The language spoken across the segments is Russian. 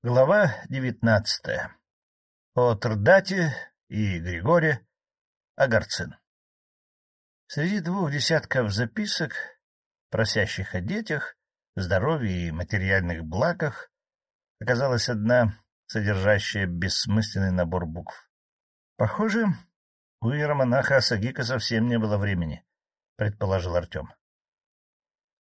Глава девятнадцатая. О Трдате и Григоре Агарцин. Среди двух десятков записок, просящих о детях, здоровье и материальных благах, оказалась одна, содержащая бессмысленный набор букв. Похоже, у иеромонаха Асагика совсем не было времени, предположил Артем.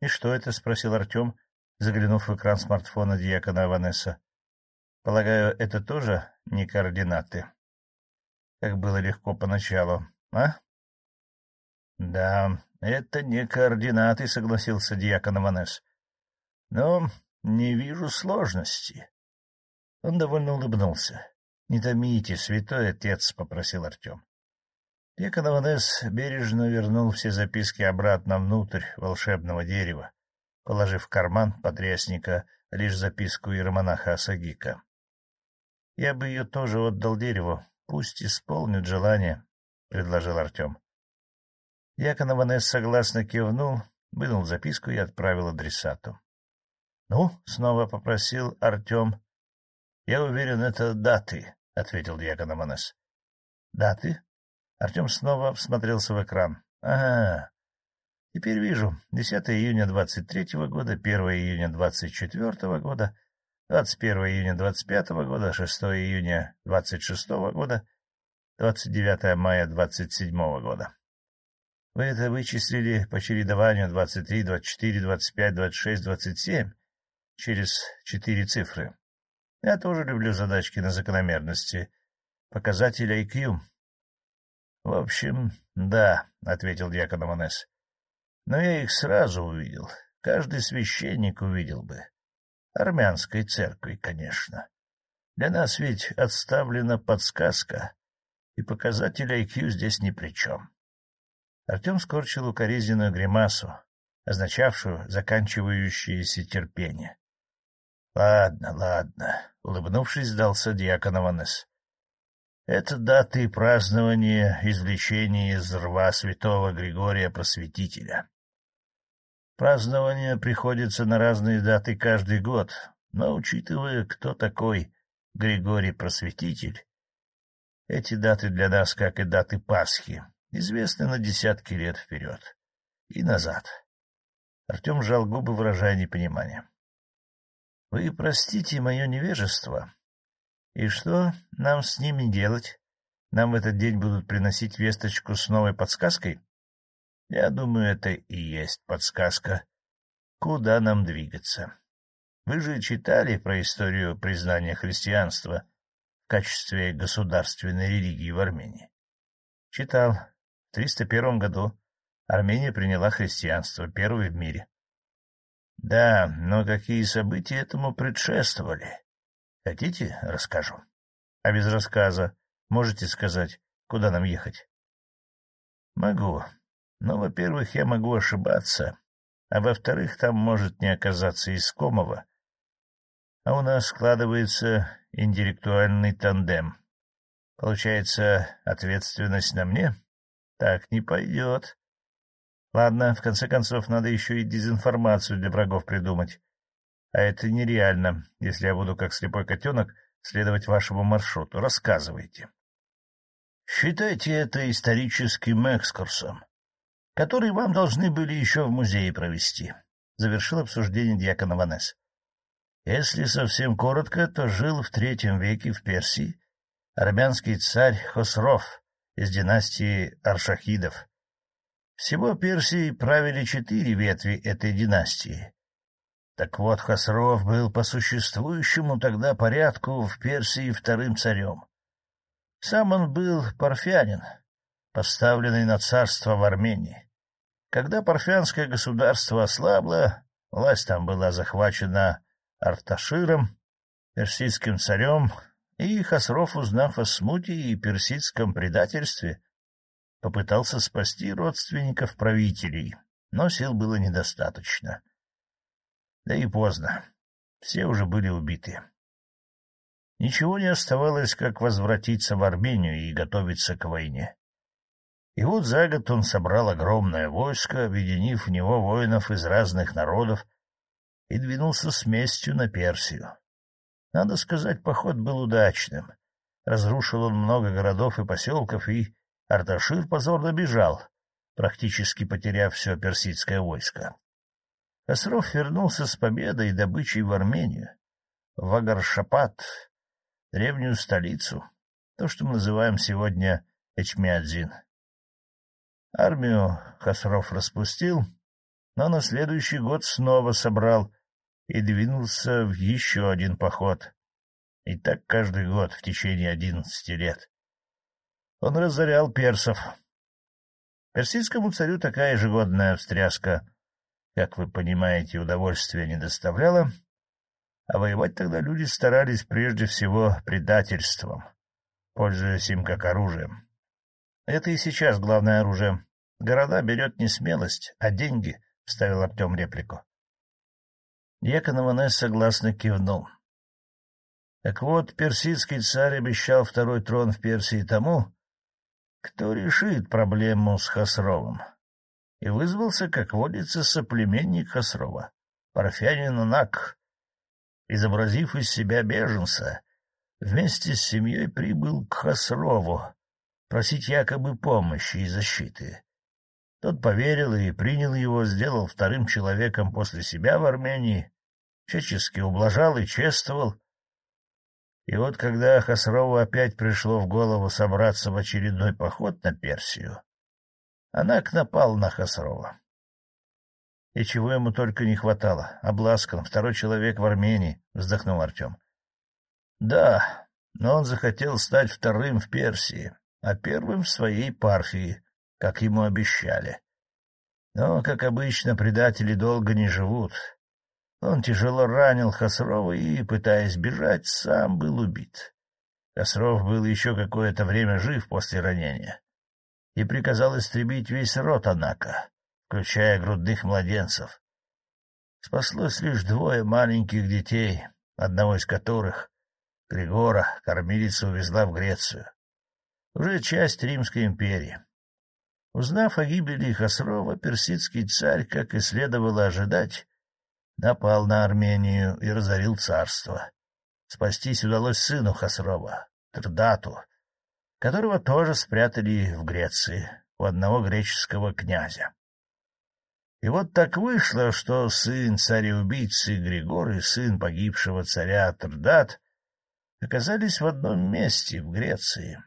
И что это? — спросил Артем, заглянув в экран смартфона диакона Аванеса. — Полагаю, это тоже не координаты? Как было легко поначалу, а? — Да, это не координаты, — согласился диакон Аванес. — Но не вижу сложности. Он довольно улыбнулся. — Не томите, святой отец, — попросил Артем. Аванес бережно вернул все записки обратно внутрь волшебного дерева, положив в карман потрясника лишь записку иеромонаха Асагика. — Я бы ее тоже отдал дереву, пусть исполнит желание, — предложил Артем. Аванес согласно кивнул, вынул записку и отправил адресату. — Ну, — снова попросил Артем. — Я уверен, это даты, — ответил Аванес. — Даты? Артем снова всмотрелся в экран. — Ага. Теперь вижу. 10 июня 23 года, 1 июня 24 года, 21 июня 25 года, 6 июня 26 года, 29 мая 27 года. Вы это вычислили по чередованию 23, 24, 25, 26, 27 через четыре цифры. Я тоже люблю задачки на закономерности. Показатель IQ — В общем, да, — ответил дьякон Аманес. — Но я их сразу увидел. Каждый священник увидел бы. Армянской церкви, конечно. Для нас ведь отставлена подсказка, и показатель IQ здесь ни при чем. Артем скорчил укоризненную гримасу, означавшую заканчивающееся терпение. — Ладно, ладно, — улыбнувшись, сдался дьякон Аванес. Это даты празднования извлечения из рва святого Григория Просветителя. Празднование приходится на разные даты каждый год, но, учитывая, кто такой Григорий Просветитель, эти даты для нас, как и даты Пасхи, известны на десятки лет вперед и назад. Артем сжал губы, выражая непонимание. — Вы простите мое невежество, и что нам с ними делать? Нам в этот день будут приносить весточку с новой подсказкой? Я думаю, это и есть подсказка. Куда нам двигаться? Вы же читали про историю признания христианства в качестве государственной религии в Армении? Читал. В 301 году Армения приняла христианство, первой в мире. Да, но какие события этому предшествовали? Хотите, расскажу? А без рассказа можете сказать, куда нам ехать? Могу. Но, во-первых, я могу ошибаться, а во-вторых, там может не оказаться искомого. А у нас складывается интеллектуальный тандем. Получается, ответственность на мне? Так не пойдет. Ладно, в конце концов, надо еще и дезинформацию для врагов придумать. А это нереально, если я буду, как слепой котенок, следовать вашему маршруту. Рассказывайте. Считайте это историческим экскурсом, который вам должны были еще в музее провести, — завершил обсуждение дьякон Ванес. Если совсем коротко, то жил в третьем веке в Персии армянский царь Хосров из династии Аршахидов. Всего Персии правили четыре ветви этой династии, так вот, Хасров был по существующему тогда порядку в Персии вторым царем. Сам он был парфянин, поставленный на царство в Армении. Когда парфянское государство ослабло, власть там была захвачена Арташиром, персидским царем, И Хасров, узнав о смуте и персидском предательстве, попытался спасти родственников правителей, но сил было недостаточно. Да и поздно. Все уже были убиты. Ничего не оставалось, как возвратиться в Армению и готовиться к войне. И вот за год он собрал огромное войско, объединив в него воинов из разных народов, и двинулся с местью на Персию. Надо сказать, поход был удачным. Разрушил он много городов и поселков, и Арташир позорно бежал, практически потеряв все персидское войско. Косров вернулся с победой и добычей в Армению, в Агаршапат, древнюю столицу, то, что мы называем сегодня Эчмиадзин. Армию Хасров распустил, но на следующий год снова собрал и двинулся в еще один поход. И так каждый год в течение одиннадцати лет. Он разорял персов. Персидскому царю такая ежегодная встряска, как вы понимаете, удовольствия не доставляла, а воевать тогда люди старались прежде всего предательством, пользуясь им как оружием. Это и сейчас главное оружие. Города берет не смелость, а деньги, — вставил Артем реплику. Дьякон Иванес согласно кивнул. Так вот, персидский царь обещал второй трон в Персии тому, кто решит проблему с Хасровым. И вызвался, как водится, соплеменник Хасрова, парфянин Нак, изобразив из себя беженца, вместе с семьей прибыл к Хасрову просить якобы помощи и защиты. Тот поверил и принял его, сделал вторым человеком после себя в Армении, всячески ублажал и чествовал. И вот когда Хасрову опять пришло в голову собраться в очередной поход на Персию, Анак напал на Хасрова. И чего ему только не хватало. Обласкан, второй человек в Армении, — вздохнул Артем. — Да, но он захотел стать вторым в Персии, а первым в своей парфии, как ему обещали. Но, как обычно, предатели долго не живут. Он тяжело ранил Хасрова и, пытаясь бежать, сам был убит. Хасров был еще какое-то время жив после ранения и приказал истребить весь род Анака, включая грудных младенцев. Спаслось лишь двое маленьких детей, одного из которых, Григора, кормилица увезла в Грецию. Уже часть Римской империи. Узнав о гибели Хасрова, персидский царь, как и следовало ожидать, напал на Армению и разорил царство. Спастись удалось сыну Хасрова, Трдату, которого тоже спрятали в Греции у одного греческого князя. И вот так вышло, что сын царя-убийцы Григор и сын погибшего царя Трдат оказались в одном месте в Греции.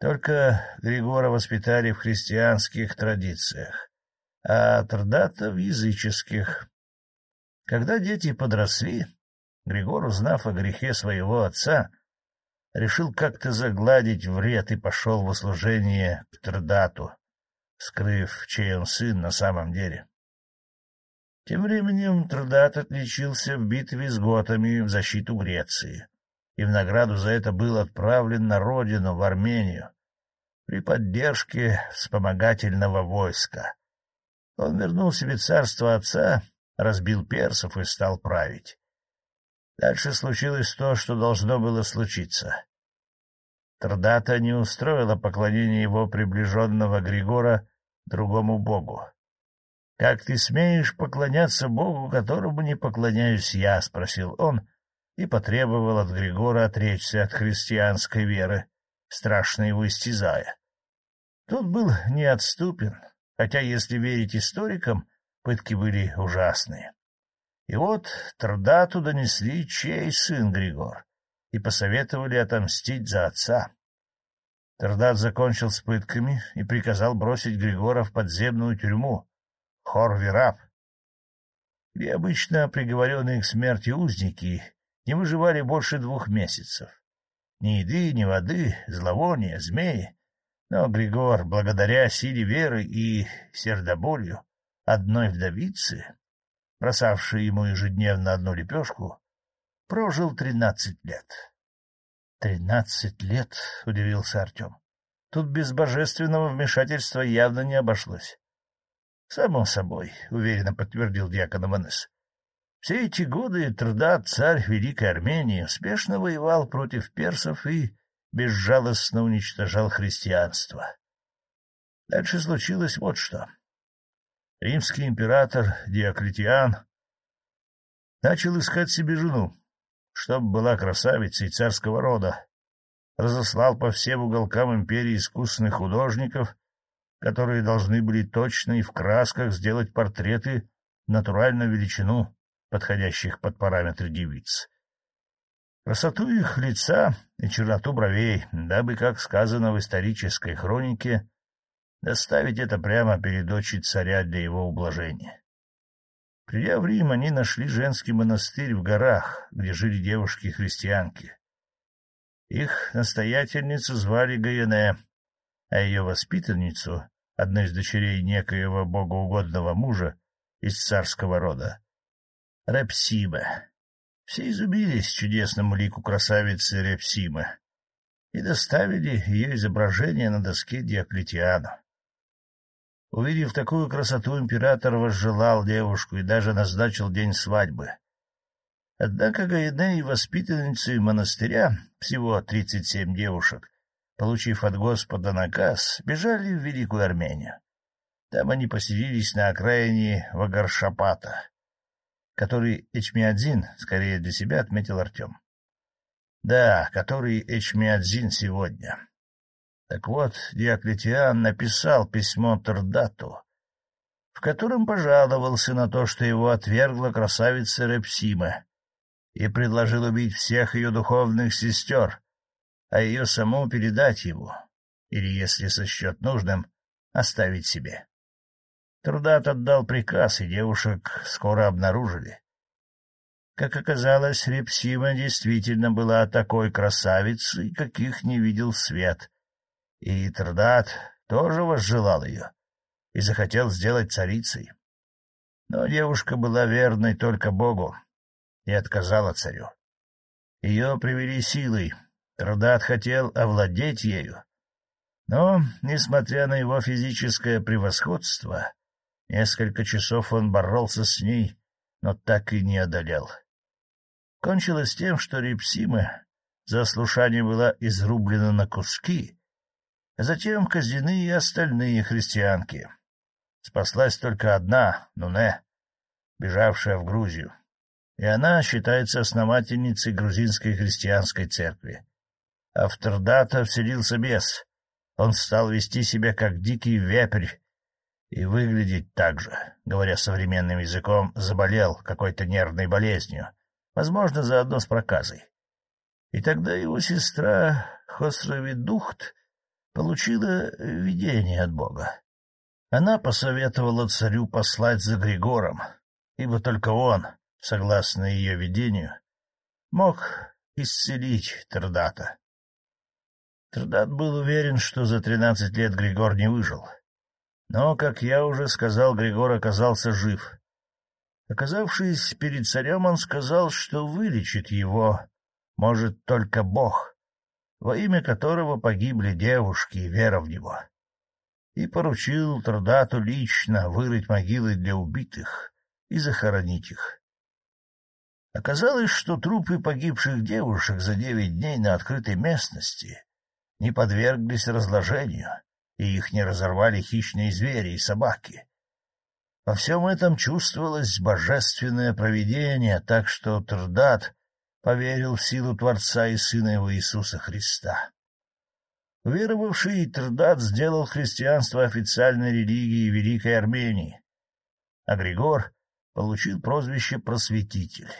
Только Григора воспитали в христианских традициях, а Трдата — в языческих. Когда дети подросли, Григор, узнав о грехе своего отца, решил как-то загладить вред и пошел в услужение Трдату, скрыв, чей он сын на самом деле. Тем временем Трдат отличился в битве с готами в защиту Греции и в награду за это был отправлен на родину, в Армению, при поддержке вспомогательного войска. Он вернул себе царство отца, разбил персов и стал править. Дальше случилось то, что должно было случиться. Трдата не устроила поклонение его приближенного Григора другому богу. — Как ты смеешь поклоняться богу, которому не поклоняюсь я? — спросил он, и потребовал от Григора отречься от христианской веры, страшно его истязая. Тот был неотступен, хотя, если верить историкам, пытки были ужасные. И вот Трдату донесли, чей сын Григор, и посоветовали отомстить за отца. Трдат закончил с пытками и приказал бросить Григора в подземную тюрьму, Хорвираб, где обычно приговоренные к смерти узники не выживали больше двух месяцев. Ни еды, ни воды, зловония, змеи. Но Григор, благодаря силе веры и сердоболью одной вдовицы, бросавшей ему ежедневно одну лепешку, прожил тринадцать лет. — Тринадцать лет, — удивился Артем. Тут без божественного вмешательства явно не обошлось. — Само собой, — уверенно подтвердил дьякон Иванес. Все эти годы труда царь Великой Армении успешно воевал против персов и безжалостно уничтожал христианство. Дальше случилось вот что. Римский император Диоклетиан начал искать себе жену, чтоб была красавицей царского рода. Разослал по всем уголкам империи искусных художников, которые должны были точно и в красках сделать портреты натуральную величину, подходящих под параметры девиц. Красоту их лица и черноту бровей, дабы, как сказано в исторической хронике, доставить это прямо перед дочей царя для его ублажения. Придя в Рим, они нашли женский монастырь в горах, где жили девушки-христианки. Их настоятельницу звали Гаене, а ее воспитанницу, одну из дочерей некоего богоугодного мужа из царского рода, Репсима. Все изумились чудесному лику красавицы Репсимы и доставили ее изображение на доске Диоклетиану. Увидев такую красоту, император возжелал девушку и даже назначил день свадьбы. Однако Гаидне и воспитанницы монастыря, всего тридцать семь девушек, получив от Господа наказ, бежали в Великую Армению. Там они поселились на окраине Вагаршапата, который Эчмиадзин, скорее для себя, отметил Артем. Да, который Эчмиадзин сегодня. Так вот, Диоклетиан написал письмо Тердату, в котором пожаловался на то, что его отвергла красавица Репсима, и предложил убить всех ее духовных сестер, а ее саму передать ему, или, если сочтет нужным, оставить себе. Трудат отдал приказ, и девушек скоро обнаружили. Как оказалось, Репсима действительно была такой красавицей, каких не видел свет — и Трдат тоже возжелал ее и захотел сделать царицей. Но девушка была верной только Богу и отказала царю. Ее привели силой, Трдат хотел овладеть ею. Но, несмотря на его физическое превосходство, несколько часов он боролся с ней, но так и не одолел. Кончилось тем, что Репсима за слушание была изрублена на куски, Затем казнены и остальные христианки. Спаслась только одна, Нуне, бежавшая в Грузию. И она считается основательницей грузинской христианской церкви. А в Тердата вселился бес. Он стал вести себя как дикий вепрь и выглядеть так же, говоря современным языком, заболел какой-то нервной болезнью, возможно, заодно с проказой. И тогда его сестра Хосровидухт получила видение от Бога. Она посоветовала царю послать за Григором, ибо только он, согласно ее видению, мог исцелить Тердата. Тердат был уверен, что за тринадцать лет Григор не выжил. Но, как я уже сказал, Григор оказался жив. Оказавшись перед царем, он сказал, что вылечит его, может, только Бог, во имя которого погибли девушки и вера в него, и поручил Трудату лично вырыть могилы для убитых и захоронить их. Оказалось, что трупы погибших девушек за девять дней на открытой местности не подверглись разложению, и их не разорвали хищные звери и собаки. Во всем этом чувствовалось божественное провидение, так что Трдат поверил в силу Творца и Сына его Иисуса Христа. Уверовавший Трдат сделал христианство официальной религией Великой Армении, а Григор получил прозвище «просветитель».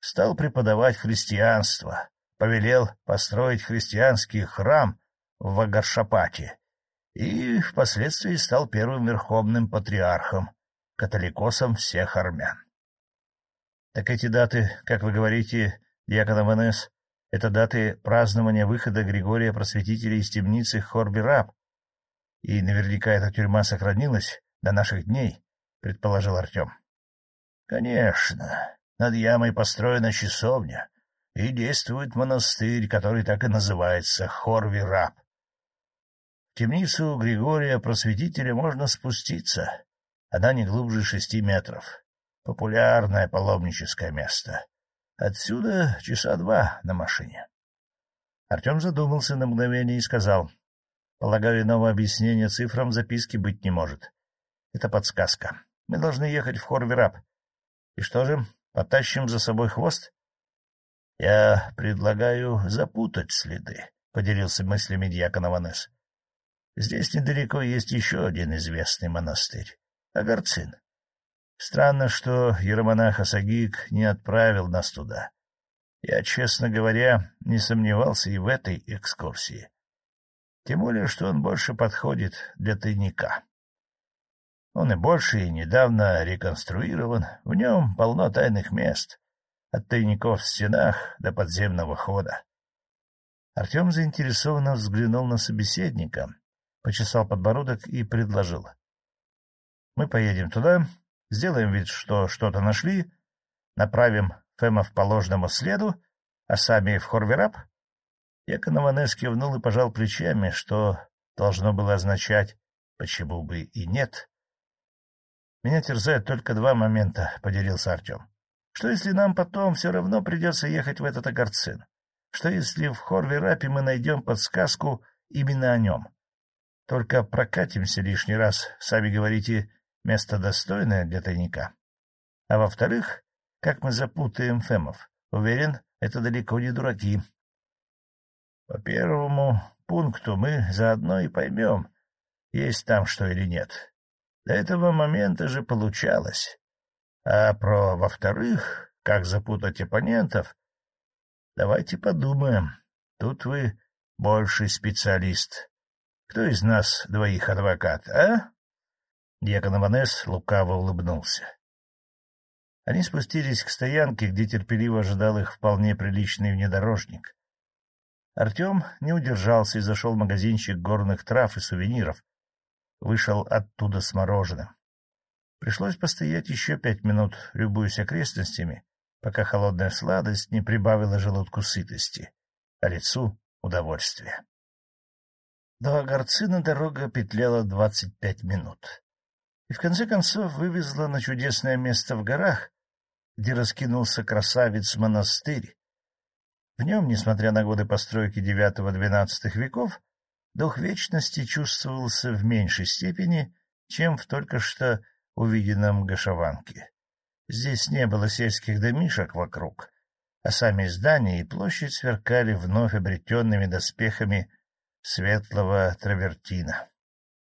Стал преподавать христианство, повелел построить христианский храм в Вагаршапате и впоследствии стал первым верховным патриархом, католикосом всех армян. Так эти даты, как вы говорите, Дьякон МНС — это даты празднования выхода Григория Просветителя из темницы Хорбираб. И наверняка эта тюрьма сохранилась до наших дней, — предположил Артем. — Конечно. Над ямой построена часовня, и действует монастырь, который так и называется — Хорви-Раб. В темницу Григория Просветителя можно спуститься. Она не глубже шести метров. Популярное паломническое место. Отсюда часа два на машине. Артем задумался на мгновение и сказал. — Полагаю, иного объяснения цифрам записки быть не может. Это подсказка. Мы должны ехать в Хорверап. И что же, потащим за собой хвост? — Я предлагаю запутать следы, — поделился мыслями дьякон Аванес. — Здесь недалеко есть еще один известный монастырь — Агарцин. Странно, что иеромонах Асагик не отправил нас туда. Я, честно говоря, не сомневался и в этой экскурсии. Тем более, что он больше подходит для тайника. Он и больше, и недавно реконструирован, в нем полно тайных мест, от тайников в стенах до подземного хода. Артем заинтересованно взглянул на собеседника, почесал подбородок и предложил. — Мы поедем туда, сделаем вид, что что-то нашли, направим Фемов по ложному следу, а сами в Хорверап? Якон Иванес кивнул и пожал плечами, что должно было означать «почему бы и нет». «Меня терзают только два момента», — поделился Артем. «Что, если нам потом все равно придется ехать в этот огорцин? Что, если в Хорверапе мы найдем подсказку именно о нем? Только прокатимся лишний раз, сами говорите, место достойное для тайника. А во-вторых, как мы запутаем Фемов? Уверен, это далеко не дураки. По первому пункту мы заодно и поймем, есть там что или нет. До этого момента же получалось. А про во-вторых, как запутать оппонентов, давайте подумаем. Тут вы больший специалист. Кто из нас двоих адвокат, а? Дьякон Аванес лукаво улыбнулся. Они спустились к стоянке, где терпеливо ожидал их вполне приличный внедорожник. Артем не удержался и зашел в магазинчик горных трав и сувениров. Вышел оттуда с мороженым. Пришлось постоять еще пять минут, любуясь окрестностями, пока холодная сладость не прибавила желудку сытости, а лицу — удовольствия. До Огорцина дорога петляла двадцать пять минут и в конце концов вывезла на чудесное место в горах, где раскинулся красавец-монастырь. В нем, несмотря на годы постройки девятого-двенадцатых веков, дух вечности чувствовался в меньшей степени, чем в только что увиденном Гашаванке. Здесь не было сельских домишек вокруг, а сами здания и площадь сверкали вновь обретенными доспехами светлого травертина.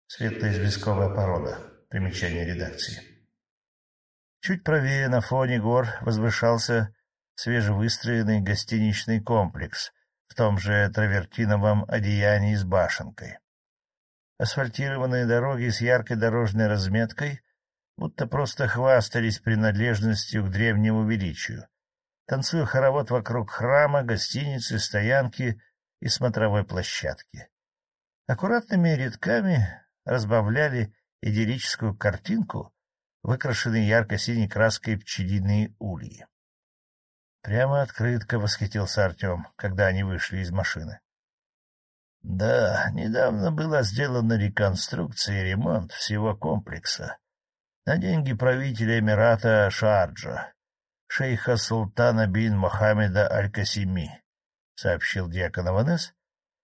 Светлоизвестковая порода. Примечание редакции. Чуть правее на фоне гор возвышался свежевыстроенный гостиничный комплекс в том же травертиновом одеянии с башенкой. Асфальтированные дороги с яркой дорожной разметкой будто просто хвастались принадлежностью к древнему величию, танцуя хоровод вокруг храма, гостиницы, стоянки и смотровой площадки. Аккуратными рядками разбавляли идиллическую картинку, выкрашенные ярко-синей краской пчелиные ульи. Прямо открытко восхитился Артем, когда они вышли из машины. — Да, недавно была сделана реконструкция и ремонт всего комплекса на деньги правителя Эмирата Шарджа, шейха султана бин Мохаммеда Аль-Касими, — сообщил диакон Аванес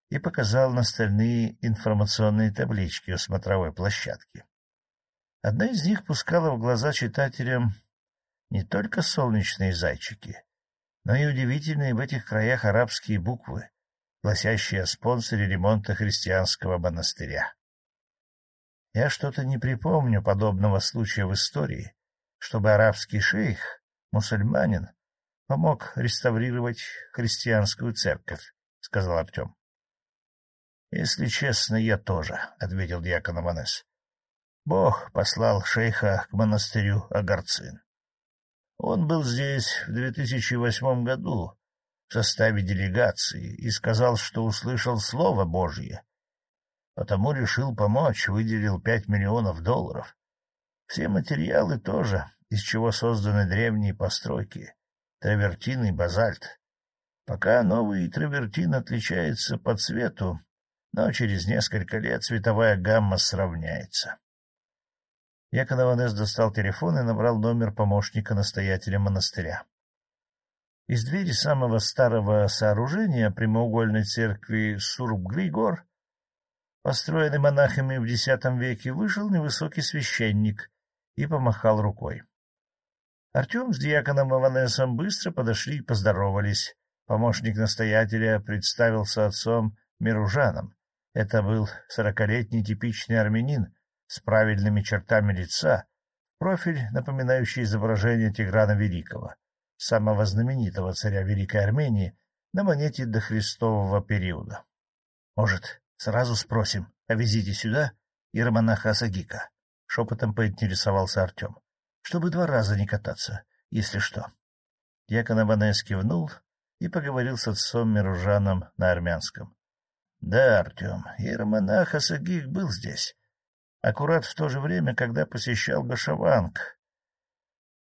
и показал на стальные информационные таблички у смотровой площадки. Одна из них пускала в глаза читателям не только солнечные зайчики, но и удивительные в этих краях арабские буквы, гласящие о спонсоре ремонта христианского монастыря. Я что-то не припомню подобного случая в истории, чтобы арабский шейх, мусульманин, помог реставрировать христианскую церковь, — сказал Артем. — Если честно, я тоже, — ответил дьякон Аманес. Бог послал шейха к монастырю Агарцин. Он был здесь в 2008 году в составе делегации и сказал, что услышал Слово Божье. Потому решил помочь, выделил пять миллионов долларов. Все материалы тоже, из чего созданы древние постройки, травертин и базальт. Пока новый травертин отличается по цвету, но через несколько лет цветовая гамма сравняется. Якон Аванес достал телефон и набрал номер помощника-настоятеля монастыря. Из двери самого старого сооружения прямоугольной церкви Сурб-Григор, построенной монахами в X веке, вышел невысокий священник и помахал рукой. Артем с диаконом Аванесом быстро подошли и поздоровались. Помощник настоятеля представился отцом Миружаном. Это был сорокалетний типичный армянин с правильными чертами лица, профиль, напоминающий изображение Тиграна Великого, самого знаменитого царя Великой Армении на монете дохристового периода. Может, сразу спросим о визите сюда иеромонаха Асагика? — шепотом поинтересовался Артем чтобы два раза не кататься, если что. Дьякон Абанес кивнул и поговорил с отцом Миружаном на армянском. — Да, Артем, иеромонах Асагих был здесь, аккурат в то же время, когда посещал Гашаванг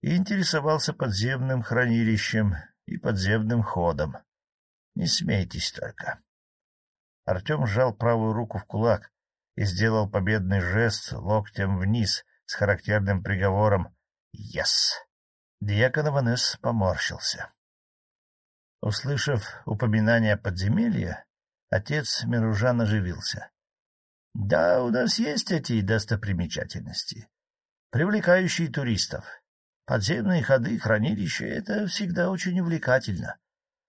и интересовался подземным хранилищем и подземным ходом. Не смейтесь только. Артем сжал правую руку в кулак и сделал победный жест локтем вниз с характерным приговором Yes. Дьякон Иванес поморщился. Услышав упоминание подземелья, отец Миружан оживился. — Да, у нас есть эти достопримечательности, привлекающие туристов. Подземные ходы, хранилища — это всегда очень увлекательно.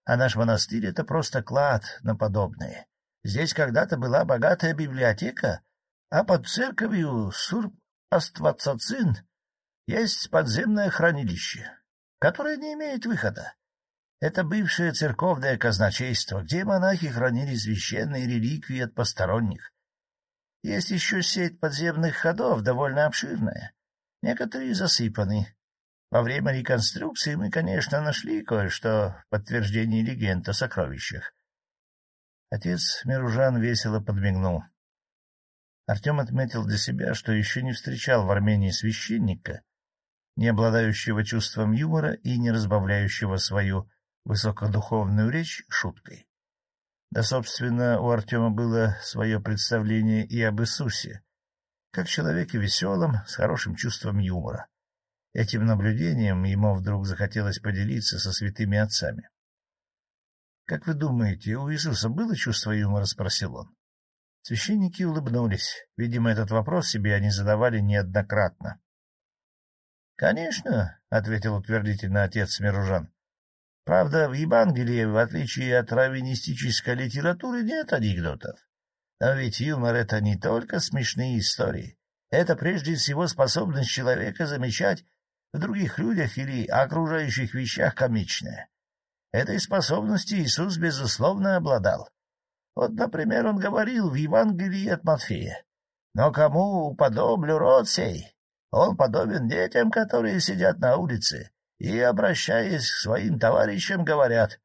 А наш монастырь — это просто клад на подобное. Здесь когда-то была богатая библиотека, а под церковью Сурп-Аствацацин есть подземное хранилище, которое не имеет выхода. Это бывшее церковное казначейство, где монахи хранили священные реликвии от посторонних. Есть еще сеть подземных ходов, довольно обширная. Некоторые засыпаны. Во время реконструкции мы, конечно, нашли кое-что в подтверждении легенд о сокровищах. Отец Миружан весело подмигнул. Артем отметил для себя, что еще не встречал в Армении священника, не обладающего чувством юмора и не разбавляющего свою высокодуховную речь шуткой. Да, собственно, у Артема было свое представление и об Иисусе, как человеке веселом, с хорошим чувством юмора. Этим наблюдением ему вдруг захотелось поделиться со святыми отцами. — Как вы думаете, у Иисуса было чувство юмора? — спросил он. Священники улыбнулись. Видимо, этот вопрос себе они задавали неоднократно. — Конечно, — ответил утвердительно отец Миружан. — Правда, в Евангелии, в отличие от раввинистической литературы, нет анекдотов. Но ведь юмор — это не только смешные истории. Это прежде всего способность человека замечать в других людях или окружающих вещах комичное. Этой способности Иисус, безусловно, обладал. Вот, например, он говорил в Евангелии от Матфея. «Но кому уподоблю род сей, он подобен детям, которые сидят на улице и, обращаясь к своим товарищам, говорят,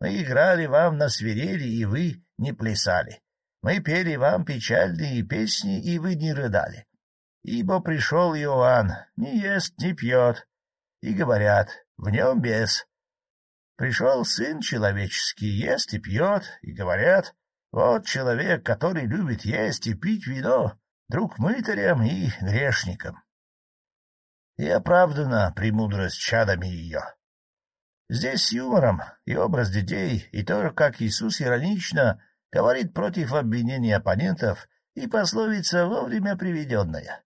«Мы играли вам на свирели, и вы не плясали. Мы пели вам печальные песни, и вы не рыдали. Ибо пришел Иоанн, не ест, не пьет, и говорят, в нем бес. Пришел Сын Человеческий, ест и пьет, и говорят, вот человек, который любит есть и пить вино, друг мытарям и грешникам и оправдана премудрость чадами ее. Здесь с юмором и образ детей, и то, как Иисус иронично говорит против обвинений оппонентов и пословица вовремя приведенная.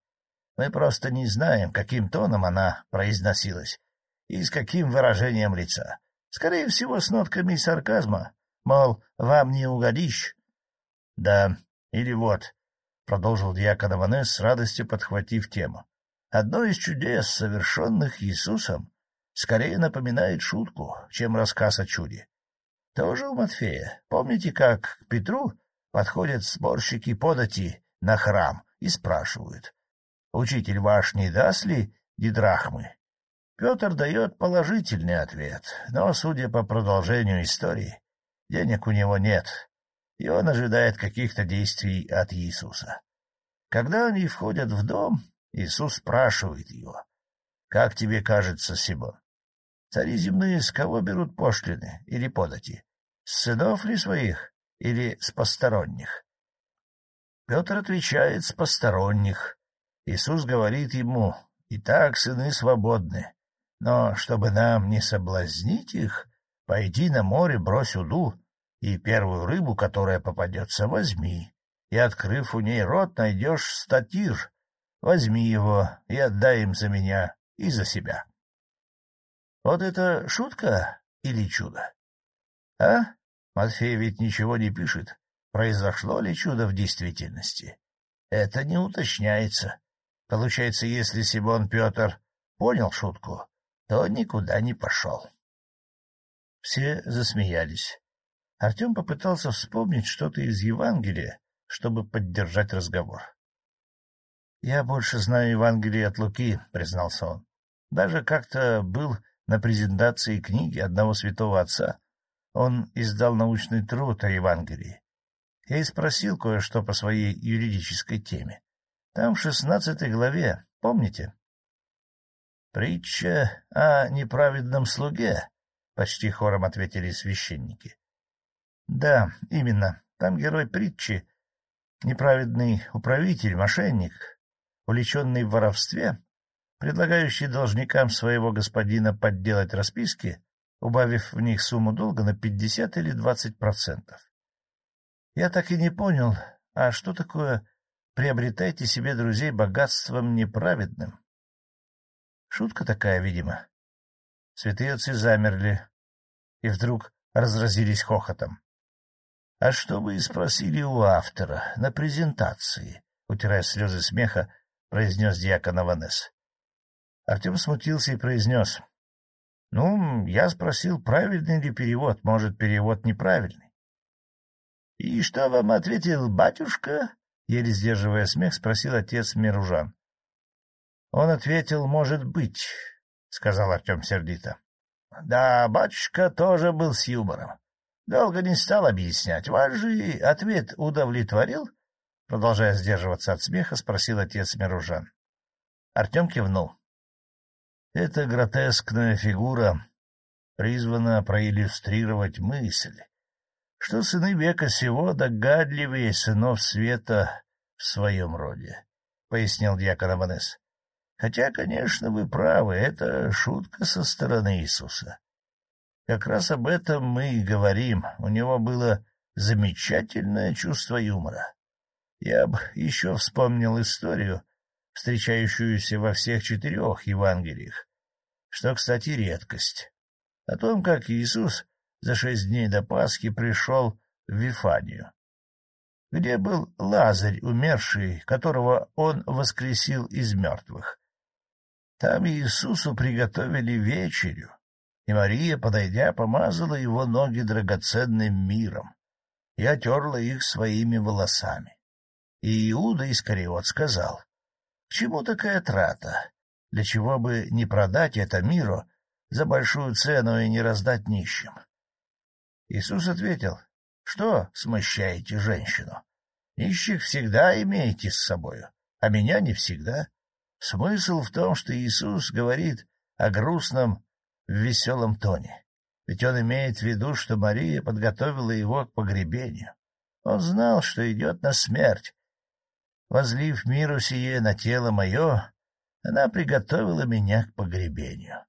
Мы просто не знаем, каким тоном она произносилась и с каким выражением лица. Скорее всего, с нотками сарказма, мол, вам не угодишь. — Да, или вот, — продолжил дьякон Аванес с радостью подхватив тему. Одно из чудес, совершенных Иисусом, скорее напоминает шутку, чем рассказ о чуде. Тоже у Матфея. Помните, как к Петру подходят сборщики подати на храм и спрашивают, «Учитель ваш не даст ли дидрахмы?» Петр дает положительный ответ, но, судя по продолжению истории, денег у него нет, и он ожидает каких-то действий от Иисуса. Когда они входят в дом, Иисус спрашивает его, «Как тебе кажется, Симон?» Цари земные с кого берут пошлины или подати? С сынов ли своих или с посторонних? Петр отвечает, с посторонних. Иисус говорит ему, и так сыны свободны, но чтобы нам не соблазнить их, пойди на море, брось уду, и первую рыбу, которая попадется, возьми, и, открыв у ней рот, найдешь статир. Возьми его и отдай им за меня и за себя. Вот это шутка или чудо? А? Матфей ведь ничего не пишет. Произошло ли чудо в действительности? Это не уточняется. Получается, если Симон Петр понял шутку, то никуда не пошел. Все засмеялись. Артем попытался вспомнить что-то из Евангелия, чтобы поддержать разговор. — Я больше знаю Евангелие от Луки, — признался он. Даже как-то был на презентации книги одного святого отца. Он издал научный труд о Евангелии. Я и спросил кое-что по своей юридической теме. Там в шестнадцатой главе, помните? — Притча о неправедном слуге, — почти хором ответили священники. — Да, именно. Там герой притчи, неправедный управитель, мошенник, увлеченный в воровстве, предлагающий должникам своего господина подделать расписки, убавив в них сумму долга на пятьдесят или двадцать процентов. Я так и не понял, а что такое «приобретайте себе друзей богатством неправедным»? Шутка такая, видимо. Святые отцы замерли и вдруг разразились хохотом. — А что вы спросили у автора на презентации? — утирая слезы смеха, произнес диакон Аванес. Артем смутился и произнес. — Ну, я спросил, правильный ли перевод, может, перевод неправильный. — И что вам ответил батюшка? — еле сдерживая смех, спросил отец Миружан. Он ответил, может быть, — сказал Артем сердито. — Да, батюшка тоже был с юмором. Долго не стал объяснять. Ваш же ответ удовлетворил? Продолжая сдерживаться от смеха, спросил отец Миружан. Артем кивнул. Эта гротескная фигура призвана проиллюстрировать мысль, что сыны века сего догадливее сынов света в своем роде, — пояснил дьякон Аванес. Хотя, конечно, вы правы, это шутка со стороны Иисуса. Как раз об этом мы и говорим. У него было замечательное чувство юмора. Я бы еще вспомнил историю, встречающуюся во всех четырех Евангелиях, что, кстати, редкость. О том, как Иисус за шесть дней до Пасхи пришел в Вифанию, где был Лазарь, умерший, которого он воскресил из мертвых. Там Иисусу приготовили вечерю, и Мария, подойдя, помазала его ноги драгоценным миром и отерла их своими волосами. И Иуда Искариот сказал, — К чему такая трата? Для чего бы не продать это миру за большую цену и не раздать нищим? Иисус ответил, — Что смущаете женщину? Нищих всегда имеете с собою, а меня не всегда. Смысл в том, что Иисус говорит о грустном в веселом тоне. Ведь он имеет в виду, что Мария подготовила его к погребению. Он знал, что идет на смерть. Возлив миру сие на тело мое, она приготовила меня к погребению.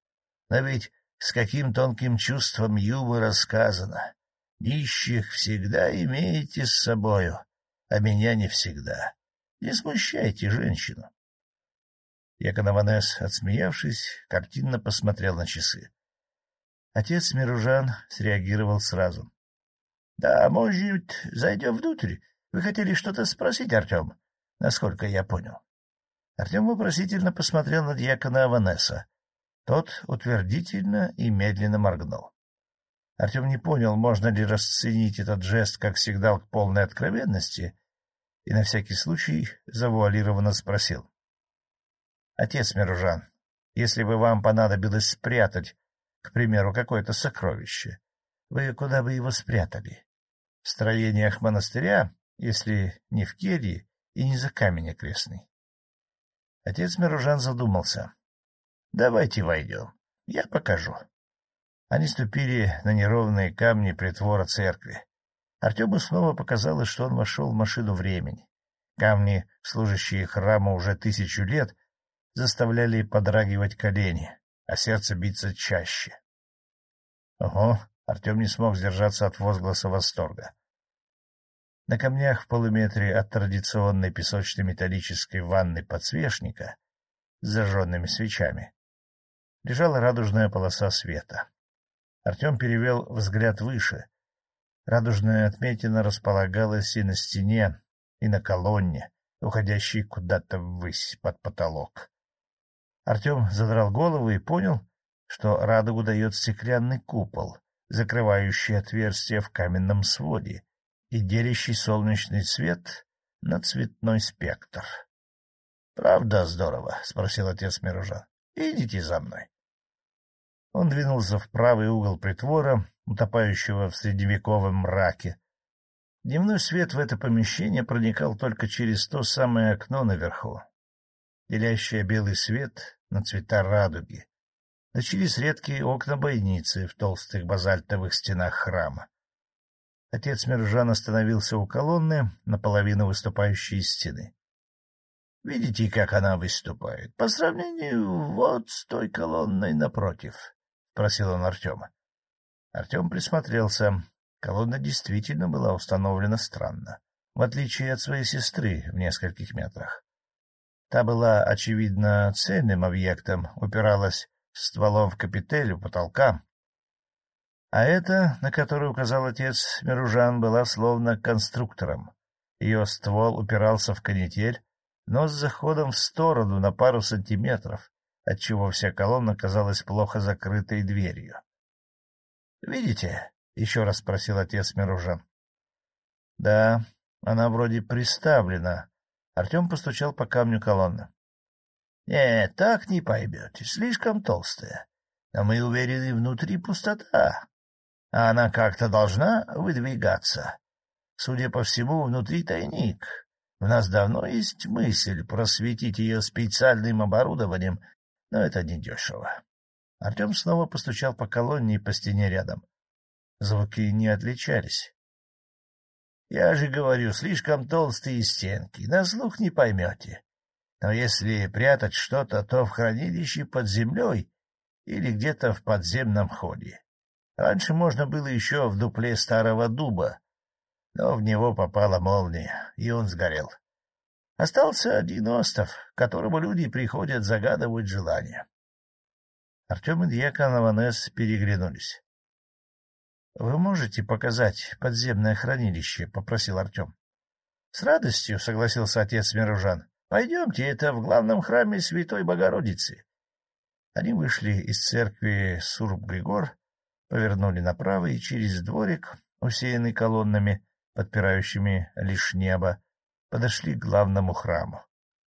Но ведь с каким тонким чувством юмора сказано. Нищих всегда имеете с собою, а меня не всегда. Не смущайте женщину. Якон Аванес, отсмеявшись, картинно посмотрел на часы. Отец Миружан среагировал сразу. — Да, может, зайдем внутрь? Вы хотели что-то спросить, Артем? Насколько я понял. Артем вопросительно посмотрел на дьякона Аванеса. Тот утвердительно и медленно моргнул. Артем не понял, можно ли расценить этот жест как сигнал к полной откровенности, и на всякий случай завуалированно спросил. — Отец Миружан, если бы вам понадобилось спрятать, к примеру, какое-то сокровище, вы куда бы его спрятали? В строениях монастыря, если не в келье и не за камень окрестный? Отец Миружан задумался. — Давайте войдем, я покажу. Они ступили на неровные камни притвора церкви. Артему снова показалось, что он вошел в машину времени. Камни, служащие храму уже тысячу лет, заставляли подрагивать колени, а сердце биться чаще. Ого! Артем не смог сдержаться от возгласа восторга. На камнях в полуметре от традиционной песочно-металлической ванны подсвечника с зажженными свечами лежала радужная полоса света. Артем перевел взгляд выше. Радужная отметина располагалась и на стене, и на колонне, уходящей куда-то ввысь под потолок. Артем задрал голову и понял, что радугу дает стеклянный купол, закрывающий отверстие в каменном своде и делящий солнечный свет на цветной спектр. — Правда здорово? — спросил отец Миружан. — Идите за мной. Он двинулся в правый угол притвора, утопающего в средневековом мраке. Дневной свет в это помещение проникал только через то самое окно наверху, делящее белый свет на цвета радуги, да через редкие окна бойницы в толстых базальтовых стенах храма. Отец Мержан остановился у колонны, наполовину выступающей из стены. — Видите, как она выступает? По сравнению вот с той колонной напротив. — просил он Артема. Артем присмотрелся. Колонна действительно была установлена странно, в отличие от своей сестры в нескольких метрах. Та была, очевидно, цельным объектом, упиралась стволом в капитель у потолка. А эта, на которую указал отец Миружан, была словно конструктором. Ее ствол упирался в канитель, но с заходом в сторону на пару сантиметров, отчего вся колонна казалась плохо закрытой дверью. — Видите? — еще раз спросил отец Миружан. — Да, она вроде приставлена. Артем постучал по камню колонны. — Нет, так не поймете, слишком толстая. Но мы уверены, внутри пустота. А она как-то должна выдвигаться. Судя по всему, внутри тайник. У нас давно есть мысль просветить ее специальным оборудованием но это недешево. Артем снова постучал по колонне и по стене рядом. Звуки не отличались. — Я же говорю, слишком толстые стенки, на слух не поймете. Но если прятать что-то, то в хранилище под землей или где-то в подземном ходе. Раньше можно было еще в дупле старого дуба, но в него попала молния, и он сгорел. Остался один остров, к которому люди приходят загадывать желания. Артем и Дьякон Аванес переглянулись. — Вы можете показать подземное хранилище? — попросил Артем. — С радостью, — согласился отец Миружан. — Пойдемте, это в главном храме Святой Богородицы. Они вышли из церкви Сурб-Григор, повернули направо и через дворик, усеянный колоннами, подпирающими лишь небо, подошли к главному храму.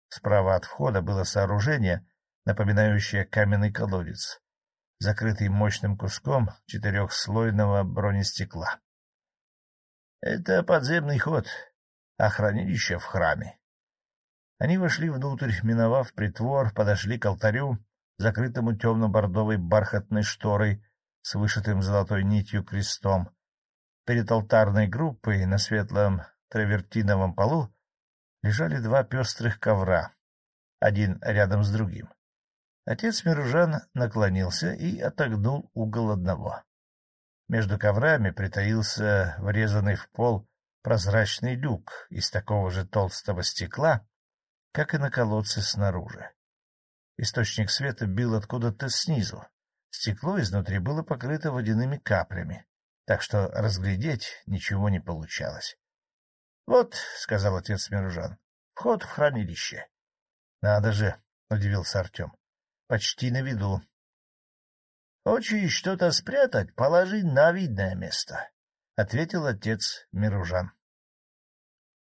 Справа от входа было сооружение, напоминающее каменный колодец, закрытый мощным куском четырехслойного бронестекла. — Это подземный ход, а хранилище в храме. Они вошли внутрь, миновав притвор, подошли к алтарю, закрытому темно-бордовой бархатной шторой с вышитым золотой нитью крестом. Перед алтарной группой на светлом травертиновом полу лежали два пестрых ковра, один рядом с другим. Отец Миружан наклонился и отогнул угол одного. Между коврами притаился врезанный в пол прозрачный люк из такого же толстого стекла, как и на колодце снаружи. Источник света бил откуда-то снизу. Стекло изнутри было покрыто водяными каплями, так что разглядеть ничего не получалось. — Вот, — сказал отец Миружан, — вход в хранилище. — Надо же, — удивился Артем, — почти на виду. — Хочешь что-то спрятать, положи на видное место, — ответил отец Миружан.